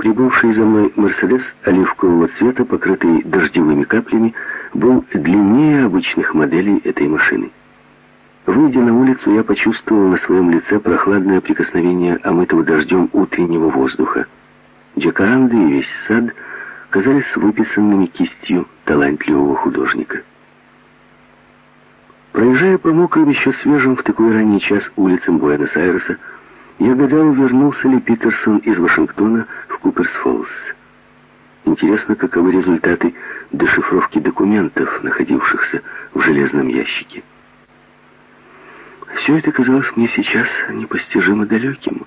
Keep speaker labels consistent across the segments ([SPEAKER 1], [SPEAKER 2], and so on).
[SPEAKER 1] Прибывший за мной «Мерседес» оливкового цвета, покрытый дождевыми каплями, был длиннее обычных моделей этой машины. Выйдя на улицу, я почувствовал на своем лице прохладное прикосновение омытого дождем утреннего воздуха. Джакаранды и весь сад казались выписанными кистью талантливого художника. Проезжая по мокрым, еще свежим в такой ранний час улицам Буэнос-Айреса, я гадал, вернулся ли Питерсон из Вашингтона в Куперс-Фоллс. Интересно, каковы результаты дешифровки документов, находившихся в железном ящике. Все это казалось мне сейчас непостижимо далеким.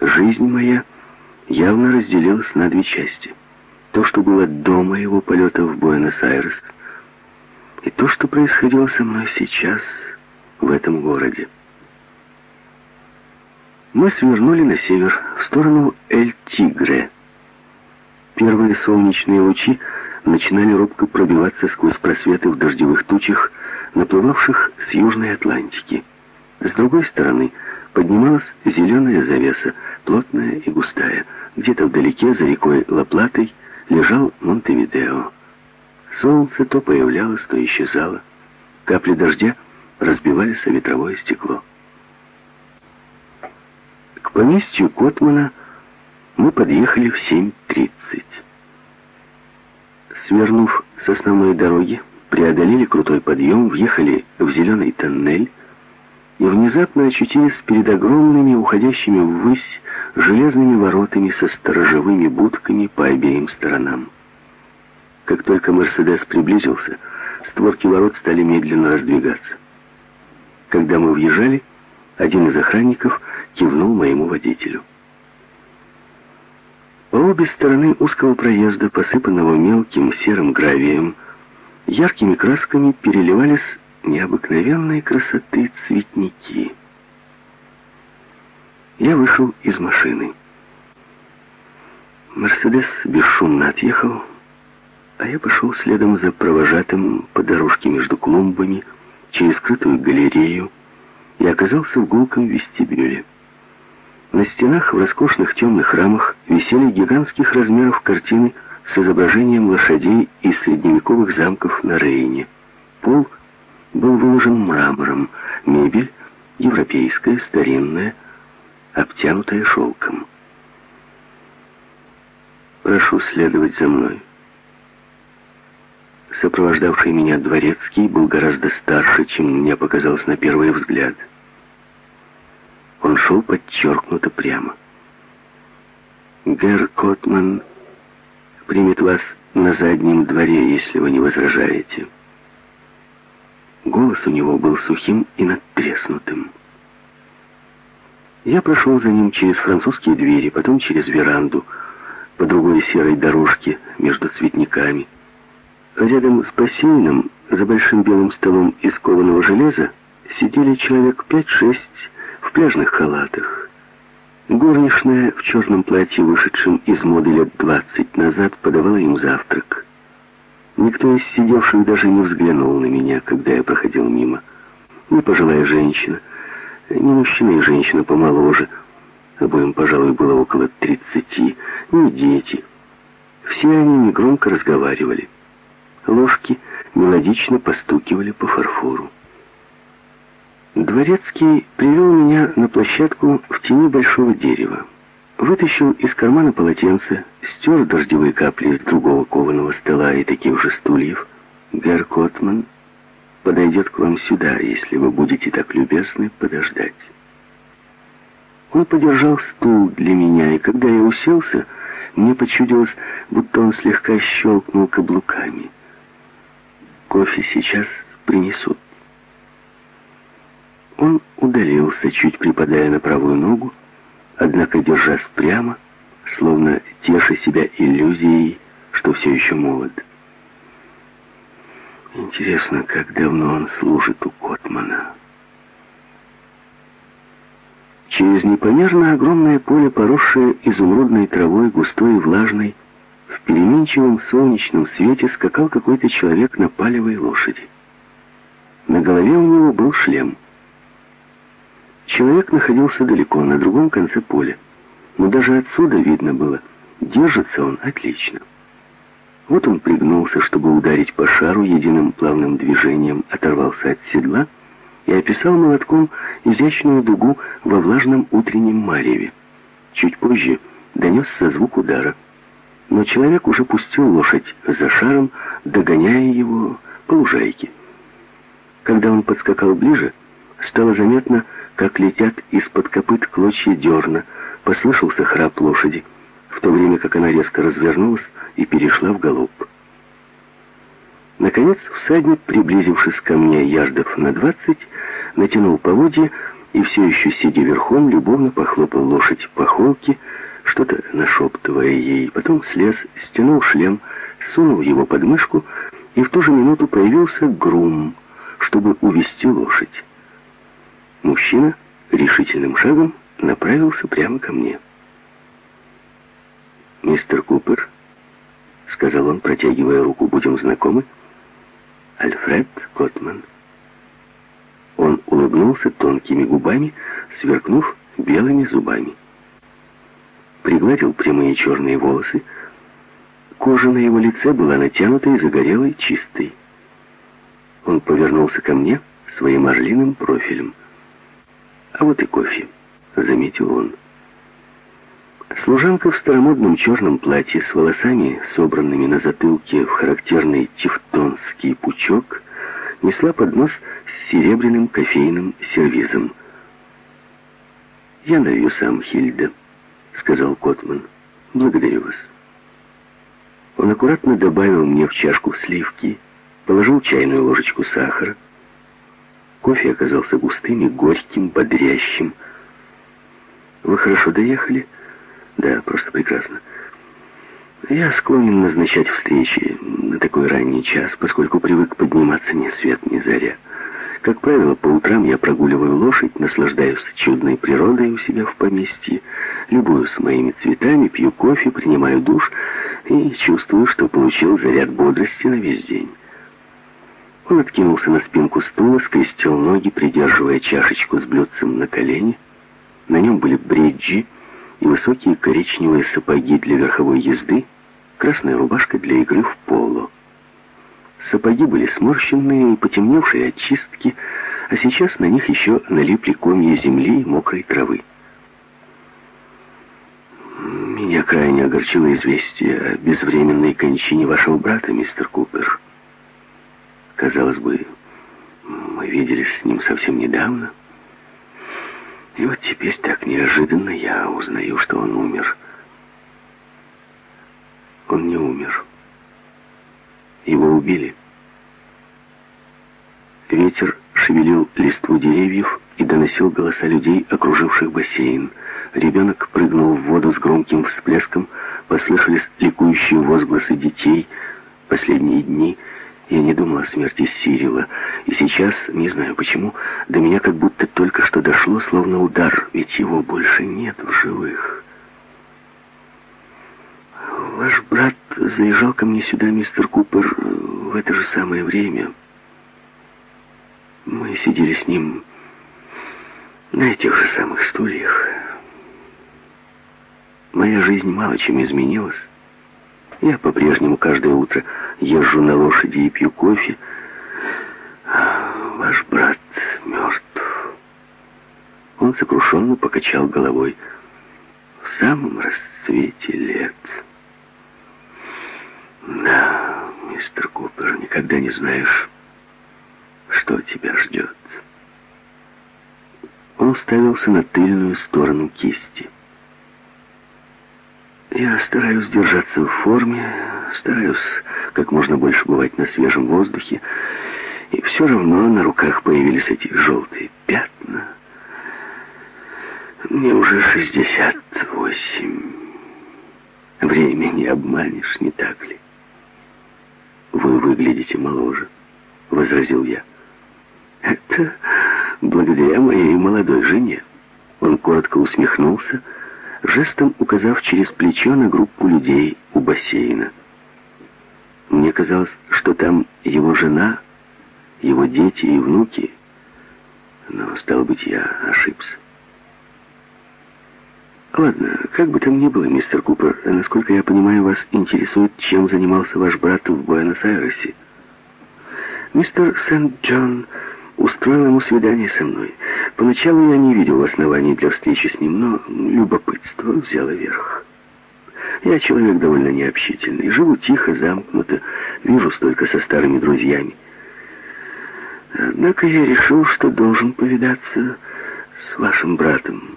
[SPEAKER 1] Жизнь моя явно разделилась на две части. То, что было до моего полета в Буэнос-Айрес, и то, что происходило со мной сейчас в этом городе. Мы свернули на север, в сторону Эль-Тигре. Первые солнечные лучи начинали робко пробиваться сквозь просветы в дождевых тучах, наплывавших с Южной Атлантики. С другой стороны поднималась зеленая завеса, плотная и густая. Где-то вдалеке, за рекой Лаплатой, лежал Монтевидео. Солнце то появлялось, то исчезало. Капли дождя разбивались о ветровое стекло. К поместью Котмана мы подъехали в 7.30. Свернув с основной дороги, преодолели крутой подъем, въехали в зеленый тоннель и внезапно очутились перед огромными, уходящими ввысь, железными воротами со сторожевыми будками по обеим сторонам. Как только «Мерседес» приблизился, створки ворот стали медленно раздвигаться. Когда мы въезжали, один из охранников кивнул моему водителю. По обе стороны узкого проезда, посыпанного мелким серым гравием, яркими красками переливались необыкновенной красоты цветники. Я вышел из машины. Мерседес бесшумно отъехал, а я пошел следом за провожатым по дорожке между клумбами через скрытую галерею, и оказался в гулком вестибюле. На стенах в роскошных темных рамах висели гигантских размеров картины с изображением лошадей из средневековых замков на Рейне. Пол был выложен мрамором, мебель европейская, старинная, обтянутая шелком. «Прошу следовать за мной». Сопровождавший меня дворецкий был гораздо старше, чем мне показалось на первый взгляд. Он шел подчеркнуто прямо. «Герр Котман примет вас на заднем дворе, если вы не возражаете». Голос у него был сухим и надтреснутым. Я прошел за ним через французские двери, потом через веранду, по другой серой дорожке между цветниками, Рядом с бассейном, за большим белым столом из кованого железа, сидели человек пять-шесть пляжных халатах. Горничная в черном платье, вышедшем из моды лет двадцать назад, подавала им завтрак. Никто из сидевших даже не взглянул на меня, когда я проходил мимо. Ни пожилая женщина, ни мужчина и женщина помоложе, обоим, пожалуй, было около тридцати, ни дети. Все они негромко разговаривали. Ложки мелодично постукивали по фарфору. Дворецкий привел меня на площадку в тени большого дерева. Вытащил из кармана полотенце, стер дождевые капли с другого кованого стола и таких же стульев. Герр Котман подойдет к вам сюда, если вы будете так любезны подождать. Он подержал стул для меня, и когда я уселся, мне почудилось, будто он слегка щелкнул каблуками. Кофе сейчас принесут. Он удалился, чуть припадая на правую ногу, однако держась прямо, словно теша себя иллюзией, что все еще молод. Интересно, как давно он служит у Котмана. Через непомерно огромное поле, поросшее изумрудной травой, густой и влажной, в переменчивом солнечном свете скакал какой-то человек на палевой лошади. На голове у него был шлем. Человек находился далеко, на другом конце поля. Но даже отсюда видно было, Держится он отлично. Вот он пригнулся, чтобы ударить по шару, единым плавным движением оторвался от седла и описал молотком изящную дугу во влажном утреннем мареве. Чуть позже донесся звук удара. Но человек уже пустил лошадь за шаром, догоняя его по лужайке. Когда он подскакал ближе, стало заметно, как летят из-под копыт клочья дерна, послышался храп лошади, в то время как она резко развернулась и перешла в галоп. Наконец всадник, приблизившись ко мне ярдов на двадцать, натянул поводья и все еще, сидя верхом, любовно похлопал лошадь по холке, что-то нашептывая ей, потом слез, стянул шлем, сунул его под мышку, и в ту же минуту появился грум, чтобы увести лошадь. Мужчина решительным шагом направился прямо ко мне. «Мистер Купер», — сказал он, протягивая руку, — «будем знакомы?» «Альфред Котман». Он улыбнулся тонкими губами, сверкнув белыми зубами пригладил прямые черные волосы. Кожа на его лице была натянутой, загорелой, чистой. Он повернулся ко мне своим орлиным профилем. «А вот и кофе», — заметил он. Служанка в старомодном черном платье с волосами, собранными на затылке в характерный тевтонский пучок, несла поднос с серебряным кофейным сервизом. «Я налью сам, Хильда». — сказал Котман. «Благодарю вас». Он аккуратно добавил мне в чашку сливки, положил чайную ложечку сахара. Кофе оказался густым и горьким, бодрящим. «Вы хорошо доехали?» «Да, просто прекрасно». «Я склонен назначать встречи на такой ранний час, поскольку привык подниматься ни свет, ни заря». Как правило, по утрам я прогуливаю лошадь, наслаждаюсь чудной природой у себя в поместье, любуюсь моими цветами, пью кофе, принимаю душ и чувствую, что получил заряд бодрости на весь день. Он откинулся на спинку стула, скрестил ноги, придерживая чашечку с блюдцем на колени. На нем были бриджи и высокие коричневые сапоги для верховой езды, красная рубашка для игры в поло. Сапоги были сморщенные и потемневшие от чистки, а сейчас на них еще налипли комья земли и мокрой травы. Меня крайне огорчило известие о безвременной кончине вашего брата, мистер Купер. Казалось бы, мы виделись с ним совсем недавно. И вот теперь так неожиданно я узнаю, что он умер. Он не умер. Его убили. Ветер шевелил листву деревьев и доносил голоса людей, окруживших бассейн. Ребенок прыгнул в воду с громким всплеском, послышались ликующие возгласы детей. Последние дни я не думал о смерти Сирила, и сейчас, не знаю почему, до меня как будто только что дошло, словно удар, ведь его больше нет в живых. Ваш брат заезжал ко мне сюда, мистер Купер, в это же самое время. Мы сидели с ним на этих же самых стульях. Моя жизнь мало чем изменилась. Я по-прежнему каждое утро езжу на лошади и пью кофе. Ваш брат мертв. Он сокрушенно покачал головой. В самом расцвете лет... Да, мистер Купер, никогда не знаешь, что тебя ждет. Он уставился на тыльную сторону кисти. Я стараюсь держаться в форме, стараюсь как можно больше бывать на свежем воздухе, и все равно на руках появились эти желтые пятна. Мне уже 68. Время не обманешь, не так ли? «Вы выглядите моложе», — возразил я. «Это благодаря моей молодой жене». Он коротко усмехнулся, жестом указав через плечо на группу людей у бассейна. Мне казалось, что там его жена, его дети и внуки, но, стало быть, я ошибся. Ладно, как бы там ни было, мистер Купер, насколько я понимаю, вас интересует, чем занимался ваш брат в Буэнос-Айресе. Мистер Сент-Джон устроил ему свидание со мной. Поначалу я не видел оснований для встречи с ним, но любопытство взяло верх. Я человек довольно необщительный, живу тихо, замкнуто, вижусь только со старыми друзьями. Однако я решил, что должен повидаться с вашим братом.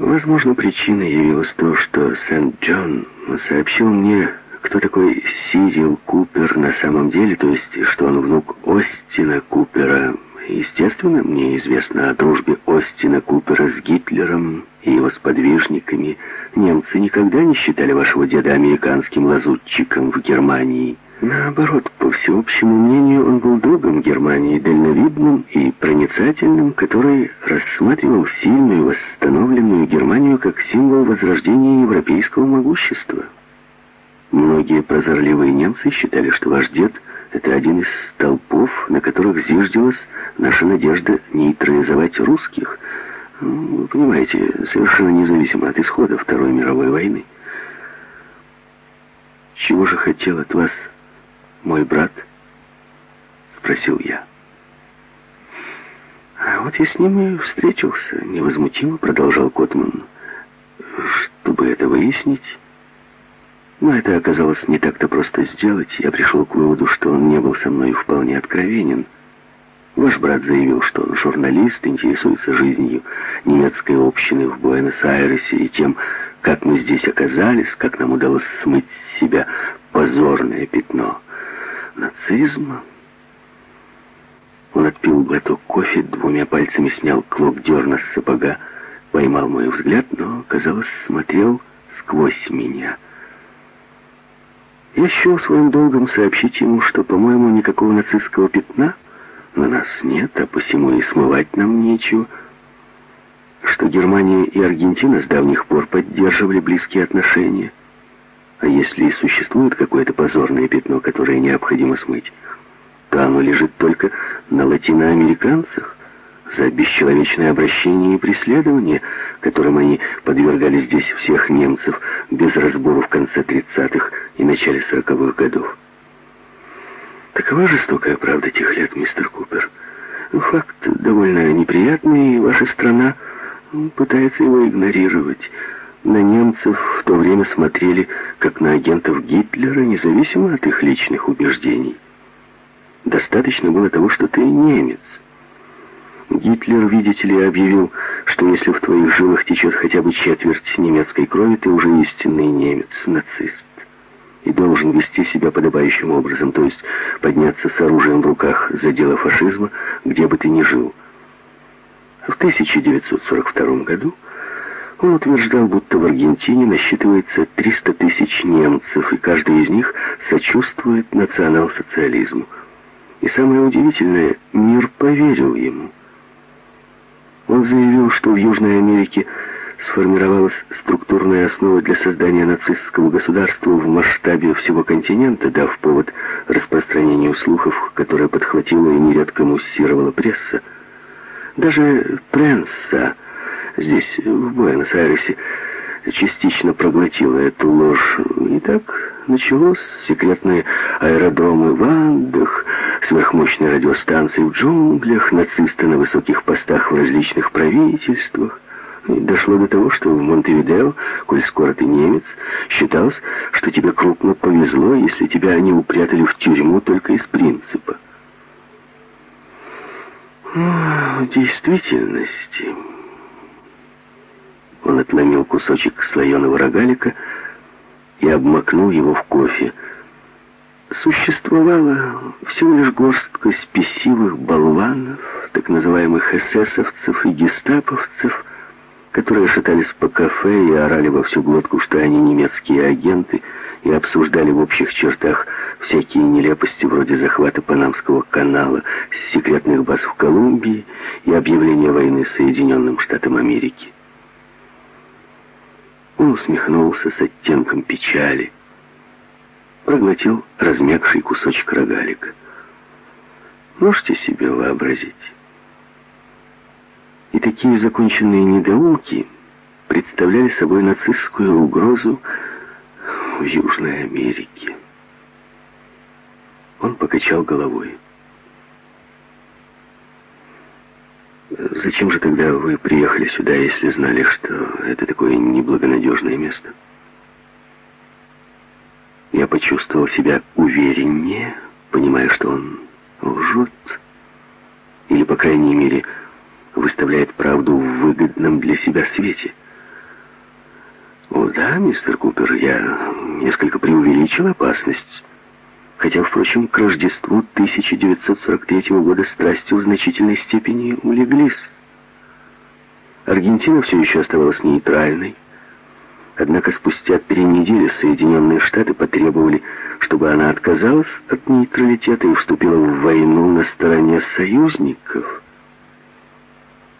[SPEAKER 1] Возможно, причиной явилось то, что Сент-Джон сообщил мне, кто такой Сирил Купер на самом деле, то есть, что он внук Остина Купера. Естественно, мне известно о дружбе Остина Купера с Гитлером и его сподвижниками. Немцы никогда не считали вашего деда американским лазутчиком в Германии. Наоборот, по всеобщему мнению, он был другом Германии, дальновидным и проницательным, который рассматривал сильную восстановленную Германию как символ возрождения европейского могущества. Многие прозорливые немцы считали, что ваш дед — это один из столпов, на которых зиждилась наша надежда нейтрализовать русских. Ну, вы понимаете, совершенно независимо от исхода Второй мировой войны. Чего же хотел от вас мой брат?» — спросил я. «А вот я с ним и встретился», — невозмутимо продолжал Котман. «Чтобы это выяснить...» Но это оказалось не так-то просто сделать. Я пришел к выводу, что он не был со мной вполне откровенен. Ваш брат заявил, что он журналист, интересуется жизнью немецкой общины в Буэнос-Айресе и тем, как мы здесь оказались, как нам удалось смыть с себя позорное пятно нацизма. Он отпил глоток кофе, двумя пальцами снял клок дерна с сапога, поймал мой взгляд, но, казалось, смотрел сквозь меня. Я счел своим долгом сообщить ему, что, по-моему, никакого нацистского пятна на нас нет, а посему и смывать нам нечего, что Германия и Аргентина с давних пор поддерживали близкие отношения, а если и существует какое-то позорное пятно, которое необходимо смыть, то оно лежит только на латиноамериканцах за бесчеловечное обращение и преследование, которым они подвергали здесь всех немцев без разбору в конце 30-х и начале 40-х годов. Такова жестокая правда тех лет, мистер Купер. Факт довольно неприятный, и ваша страна пытается его игнорировать на немцев в то время смотрели как на агентов Гитлера, независимо от их личных убеждений. Достаточно было того, что ты немец. Гитлер, видите ли, объявил, что если в твоих жилах течет хотя бы четверть немецкой крови, ты уже истинный немец, нацист. И должен вести себя подобающим образом, то есть подняться с оружием в руках за дело фашизма, где бы ты ни жил. В 1942 году он утверждал, будто в Аргентине насчитывается 300 тысяч немцев, и каждый из них сочувствует национал-социализму. И самое удивительное, мир поверил ему. Он заявил, что в Южной Америке сформировалась структурная основа для создания нацистского государства в масштабе всего континента, дав повод распространению слухов, которое подхватила и нередко муссировала пресса. Даже пресса здесь, в Буэнос-Айресе, частично проглотила эту ложь. И так началось секретные аэродромы в Андах, сверхмощные радиостанции в джунглях, нацисты на высоких постах в различных правительствах. И дошло до того, что в Монтевидео, коль скоро ты немец, считалось, что тебе крупно повезло, если тебя они упрятали в тюрьму только из принципа. В действительности... Он отломил кусочек слоеного рогалика и обмакнул его в кофе. Существовала всего лишь горстка спесивых болванов, так называемых эсэсовцев и гестаповцев, которые шатались по кафе и орали во всю глотку, что они немецкие агенты, и обсуждали в общих чертах всякие нелепости вроде захвата Панамского канала, секретных баз в Колумбии и объявления войны Соединенным Штатам Америки. Он усмехнулся с оттенком печали, проглотил размягший кусочек рогалика. Можете себе вообразить? И такие законченные недоумки представляли собой нацистскую угрозу в Южной Америке. Он покачал головой. Зачем же тогда вы приехали сюда, если знали, что это такое неблагонадежное место? Я почувствовал себя увереннее, понимая, что он лжет, или, по крайней мере, выставляет правду в выгодном для себя свете. О, да, мистер Купер, я несколько преувеличил опасность, хотя, впрочем, к Рождеству 1943 года страсти в значительной степени улеглись. Аргентина все еще оставалась нейтральной, однако спустя три недели Соединенные Штаты потребовали, чтобы она отказалась от нейтралитета и вступила в войну на стороне союзников.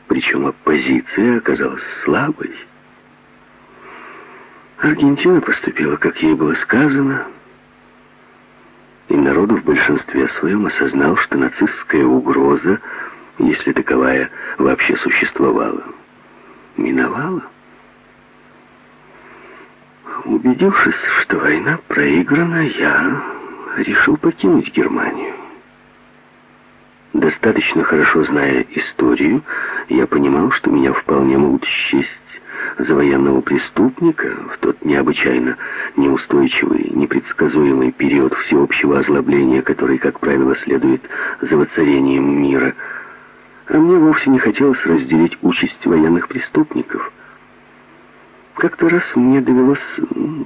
[SPEAKER 1] Причем оппозиция оказалась слабой. Аргентина поступила, как ей было сказано, и народ в большинстве своем осознал, что нацистская угроза, если таковая вообще существовала, миновала. Убедившись, что война проиграна, я решил покинуть Германию. Достаточно хорошо зная историю, я понимал, что меня вполне могут счесть за военного преступника в тот необычайно неустойчивый, непредсказуемый период всеобщего озлобления, который, как правило, следует за воцарением мира. А мне вовсе не хотелось разделить участь военных преступников. Как-то раз мне довелось,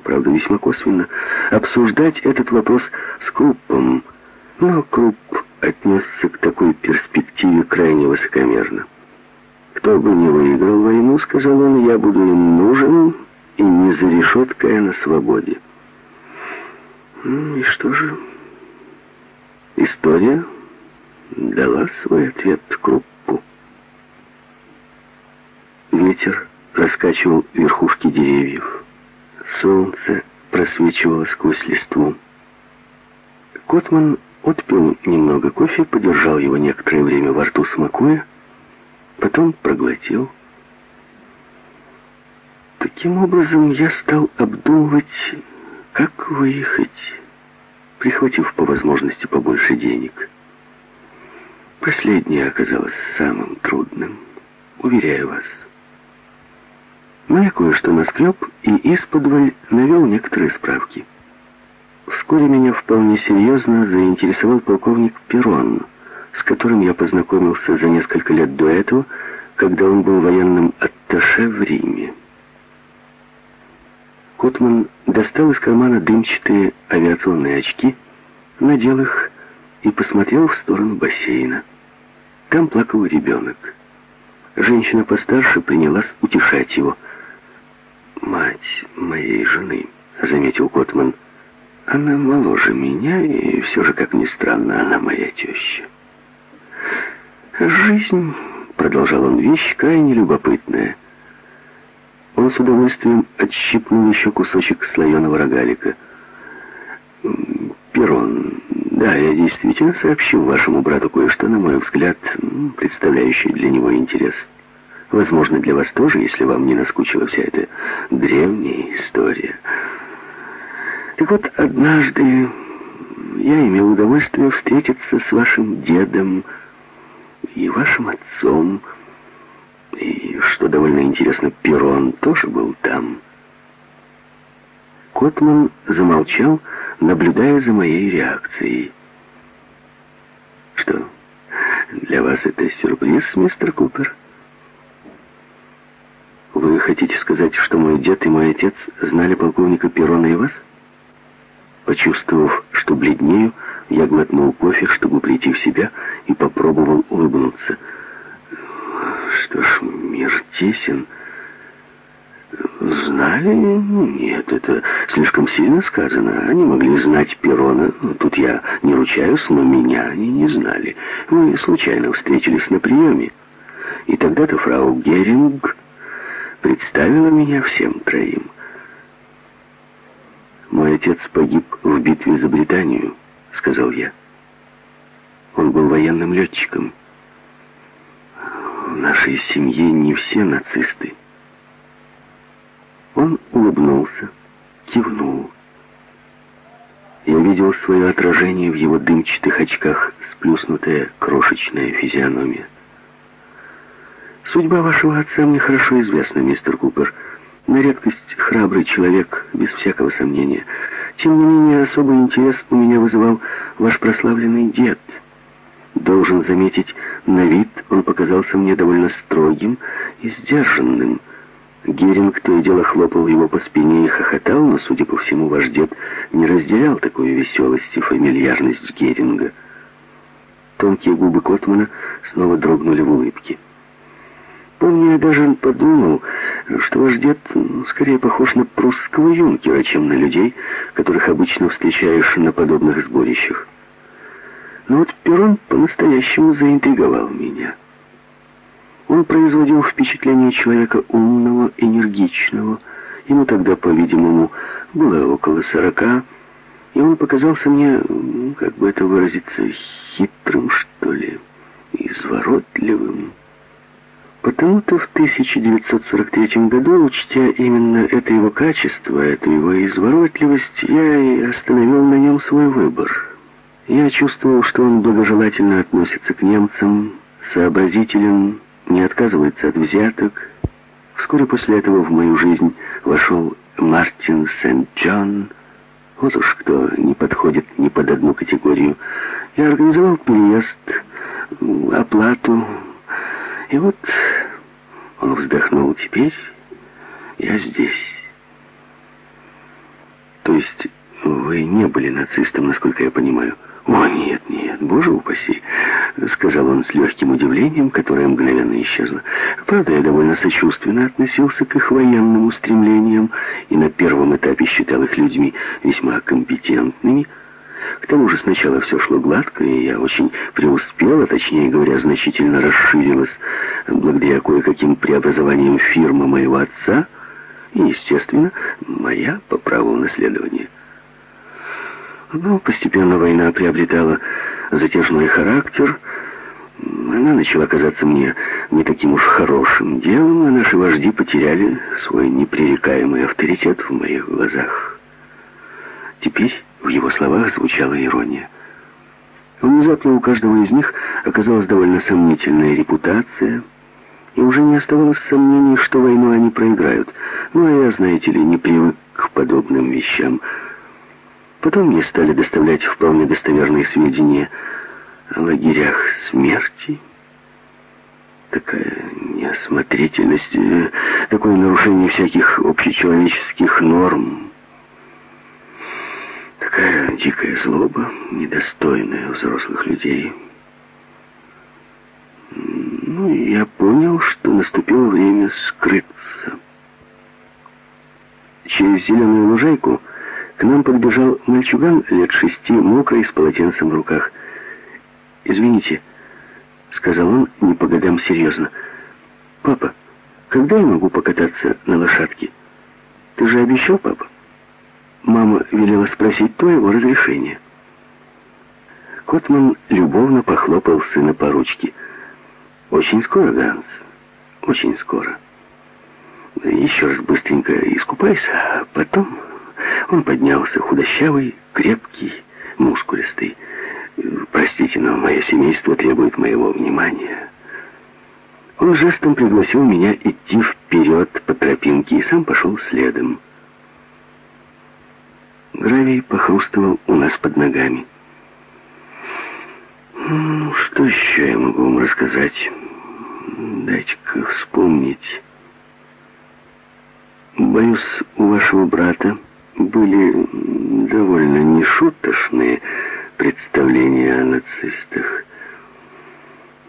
[SPEAKER 1] правда, весьма косвенно, обсуждать этот вопрос с Круппом, но Крупп отнесся к такой перспективе крайне высокомерно. «Кто бы не выиграл войну, — сказал он, — я буду им нужен и не за решеткой, а на свободе». Ну и что же? История дала свой ответ Круппу. Ветер раскачивал верхушки деревьев. Солнце просвечивало сквозь листву. Котман отпил немного кофе, подержал его некоторое время во рту, смакуя, потом проглотил. Таким образом, я стал обдумывать, как выехать, прихватив по возможности побольше денег. Последнее оказалось самым трудным, уверяю вас. Но я кое-что наскреб и исподволь навел некоторые справки. Вскоре меня вполне серьезно заинтересовал полковник Перрон, с которым я познакомился за несколько лет до этого, когда он был военным атташе в Риме. Котман достал из кармана дымчатые авиационные очки, надел их и посмотрел в сторону бассейна. Там плакал ребенок. Женщина постарше принялась утешать его. «Мать моей жены», — заметил Котман, — она моложе меня, и все же, как ни странно, она моя теща. Жизнь, продолжал он, вещь крайне любопытная. Он с удовольствием отщипнул еще кусочек слоеного рогалика. Перрон, да, я действительно сообщил вашему брату кое-что, на мой взгляд, представляющее для него интерес. Возможно, для вас тоже, если вам не наскучила вся эта древняя история. Так вот, однажды я имел удовольствие встретиться с вашим дедом и вашим отцом. И, что довольно интересно, Перрон тоже был там. Котман замолчал, наблюдая за моей реакцией. «Что, для вас это сюрприз, мистер Купер?» «Вы хотите сказать, что мой дед и мой отец знали полковника Перрона и вас?» Почувствовав, что бледнею, я глотнул кофе, чтобы прийти в себя, и попробовал улыбнуться. Что ж, мир тесен. Знали? Нет, это слишком сильно сказано. Они могли знать Перона. Ну, тут я не ручаюсь, но меня они не знали. Мы случайно встретились на приеме. И тогда-то фрау Геринг представила меня всем троим. «Мой отец погиб в битве за Британию», — сказал я. Он был военным летчиком. В нашей семье не все нацисты. Он улыбнулся, кивнул. Я видел свое отражение в его дымчатых очках, сплюснутая крошечная физиономия. Судьба вашего отца мне хорошо известна, мистер Купер. На редкость храбрый человек, без всякого сомнения. Тем не менее, особый интерес у меня вызывал ваш прославленный дед. Должен заметить, на вид он показался мне довольно строгим и сдержанным. Геринг то и дело хлопал его по спине и хохотал, но, судя по всему, ваш дед не разделял такую веселость и фамильярность Геринга. Тонкие губы Котмана снова дрогнули в улыбке. Помню, я даже подумал, что ваш дед скорее похож на прусского юнкера, чем на людей, которых обычно встречаешь на подобных сборищах. Но вот Перрон по-настоящему заинтриговал меня. Он производил впечатление человека умного, энергичного. Ему тогда, по-видимому, было около сорока, и он показался мне, как бы это выразиться, хитрым, что ли, изворотливым. Потому-то в 1943 году, учтя именно это его качество, эту его изворотливость, я и остановил на нем свой выбор. Я чувствовал, что он благожелательно относится к немцам, сообразителен, не отказывается от взяток. Вскоре после этого в мою жизнь вошел Мартин Сент-Джон. Вот уж кто не подходит ни под одну категорию. Я организовал переезд, оплату, и вот он вздохнул. Теперь я здесь. То есть вы не были нацистом, насколько я понимаю? О, нет, нет, боже упаси, сказал он с легким удивлением, которое мгновенно исчезло. Правда, я довольно сочувственно относился к их военным устремлениям и на первом этапе считал их людьми весьма компетентными, к тому же сначала все шло гладко, и я очень преуспела, точнее говоря, значительно расширилась благодаря кое-каким преобразованиям фирмы моего отца и, естественно, моя по праву наследования. Но постепенно война приобретала затяжной характер, она начала казаться мне не таким уж хорошим делом, а наши вожди потеряли свой непререкаемый авторитет в моих глазах. Теперь в его словах звучала ирония. Внезапно у каждого из них оказалась довольно сомнительная репутация, и уже не оставалось сомнений, что войну они проиграют. Ну, а я, знаете ли, не привык к подобным вещам. Потом мне стали доставлять вполне достоверные сведения о лагерях смерти. Такая неосмотрительность, э, такое нарушение всяких общечеловеческих норм — Такая дикая злоба, недостойная взрослых людей. Ну, я понял, что наступило время скрыться. Через зеленую лужайку к нам подбежал мальчуган лет шести, мокрый, с полотенцем в руках. «Извините», — сказал он не по годам серьезно. «Папа, когда я могу покататься на лошадке? Ты же обещал, папа?» Мама велела спросить твоего разрешения. Котман любовно похлопал сына по ручке. «Очень скоро, Ганс, очень скоро. Еще раз быстренько искупайся, а потом...» Он поднялся, худощавый, крепкий, мускулистый. «Простите, но мое семейство требует моего внимания». Он жестом пригласил меня идти вперед по тропинке и сам пошел следом. Гравий похрустывал у нас под ногами. Ну, что еще я могу вам рассказать? Дайте-ка вспомнить. Боюсь, у вашего брата были довольно нешуточные представления о нацистах.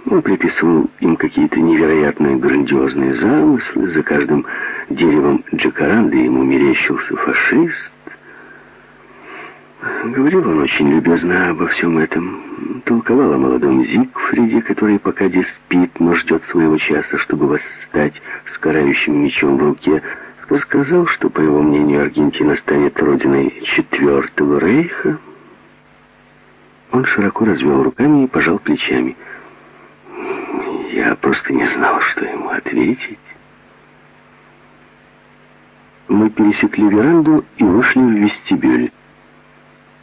[SPEAKER 1] Он приписывал им какие-то невероятные грандиозные замыслы. За каждым деревом джакаранды ему мерещился фашист. Говорил он очень любезно обо всем этом. Толковал о молодом Зигфриде, который пока не спит, но ждет своего часа, чтобы восстать с карающим мечом в руке. Сказал, что, по его мнению, Аргентина станет родиной Четвертого Рейха. Он широко развел руками и пожал плечами. Я просто не знал, что ему ответить. мы пересекли веранду и вышли в вестибюль.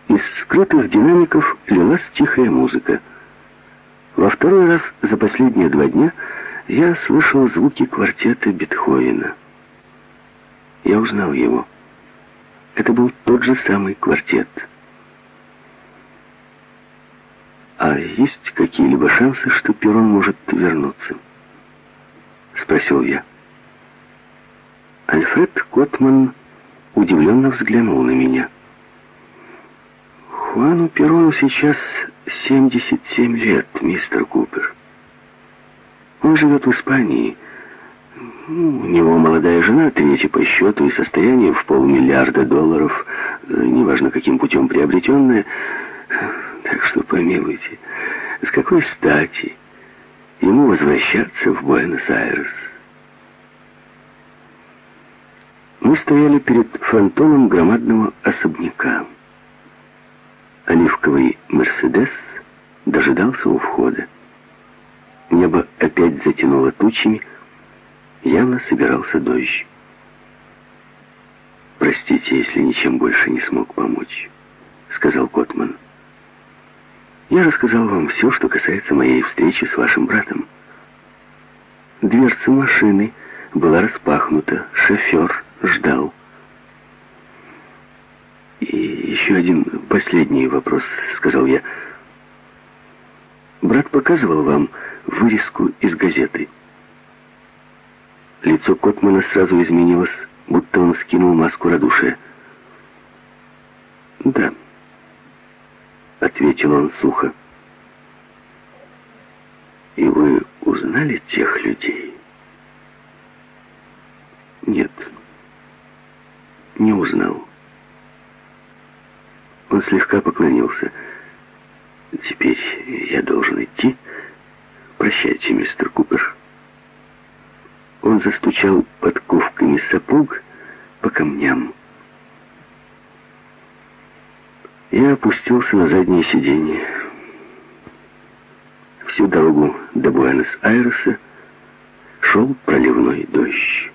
[SPEAKER 1] Из скрытых динамиков лилась тихая музыка. Во второй раз за последние два дня я слышал звуки квартета Бетховена. Я узнал его. Это был тот же самый квартет. «А есть какие-либо шансы, что Перрон может вернуться?» — спросил я. Альфред Котман удивленно взглянул на меня. «Хуану Перрону сейчас 77 лет, мистер Купер. Он живет в Испании. У него молодая жена, третья по счету, и состояние в полмиллиарда долларов, э, неважно каким путем приобретенное. Так что помилуйте, с какой стати ему возвращаться в Буэнос-Айрес? Мы стояли перед фронтоном громадного особняка. Оливковый «Мерседес» дожидался у входа. Небо опять затянуло тучами, явно собирался дождь. «Простите, если ничем больше не смог помочь», — сказал Котман. Я рассказал вам все, что касается моей встречи с вашим братом. Дверца машины была распахнута, шофер ждал. «И еще один последний вопрос», — сказал я. «Брат показывал вам вырезку из газеты». Лицо Котмана сразу изменилось, будто он скинул маску радушия. «Да». — ответил он сухо. «И вы узнали тех людей?» «Нет, не узнал». Он слегка поклонился. «Теперь я должен идти. Прощайте, мистер Купер». Он застучал подковками сапог по камням. Я опустился на заднее сиденье. Всю дорогу до Буэнос-Айреса шел проливной дождь.